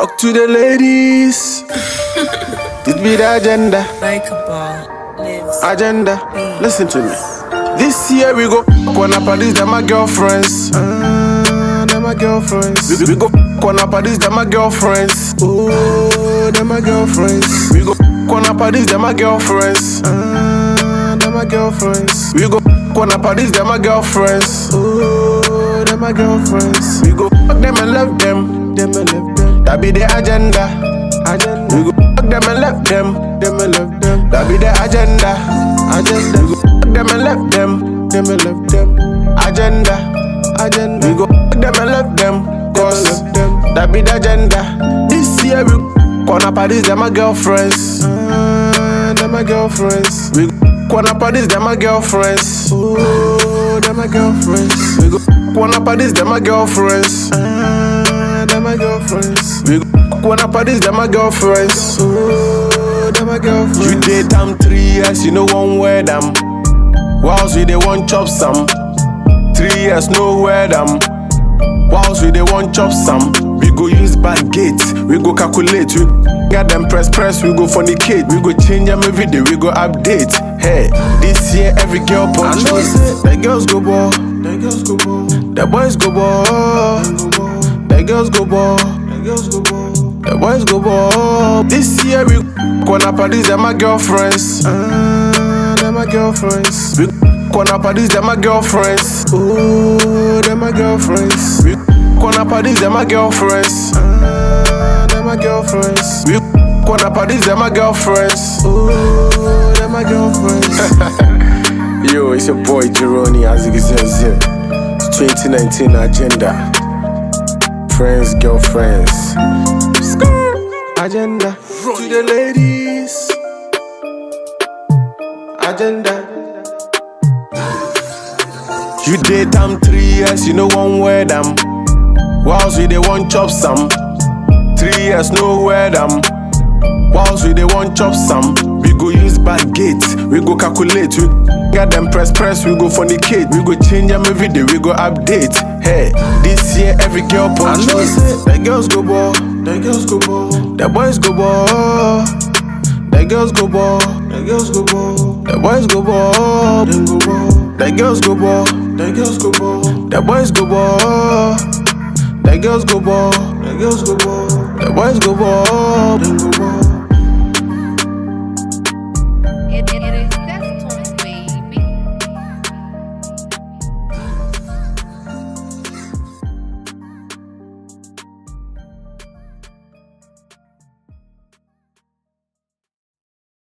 Talk to the ladies. this be the agenda. Like a ball, lives. Agenda. Listen to me. This year we go wanna parties, them my girlfriends. Ah, them my girlfriends. We, we go wanna parties, them my girlfriends. Oh, them my girlfriends. We go wanna parties, them my girlfriends. Ah, them my girlfriends. We go wanna parties, them my girlfriends. Oh, them my girlfriends. We go fuck them and love them. Them and love them. That be the agenda. Agenda. We go fuck them and love them. Them and love them. That be the agenda. Agenda. We go fuck them and love them. Them and love them. Agenda. Agenda. We go fuck them and love them. Cause that be the agenda. This year we gonna parties, them my girlfriends. Ah, them my girlfriends. We gonna parties, them my girlfriends. Oh, them my girlfriends. We go wanna parties, them my girlfriends. Them my girlfriends. We wanna parties, them my girlfriends. Oh, them my girlfriends. You date them three years, you know one wear them. Whilst we they want chop some. Three years, no wear them. Whilst we they want chop some. We go use bad gates, we go calculate, we got them press press, we go fornicate, we go change them every day, we go update. Hey, this year every girl punch me. The girls go ball, the girls go ball, the boys go ball, the girls go ball, the girls go ball, the boys go ball. This year we gonna parties, them my girlfriends. Ah, them my girlfriends. We gonna parties, them my girlfriends. Ooh, them my girlfriends. We gonna parties, them my girlfriends. Ah, them my girlfriends. We gonna parties, them my girlfriends. Ooh, them my girlfriends. Yo, it's your boy Jeroni Azigizeze. 2019 agenda. Friends, girlfriends. Agenda. To the ladies. Agenda. You date them three years, you know one wear them. Whilst we they want chop some. Three years, no wear them. Whilst we they want chop some. We go bad gates, we go calculate, we got them press press, we go fornicate, we go change them every day, we go update. Hey, this year every girl punch me. The girls go ball, the girls go ball, the boys go ball. The girls go ball, the girls go ball, the boys go ball, them go ball. The girls go ball, the girls go ball, the boys go ball. The girls go ball, the girls go ball, the boys go ball, them go ball.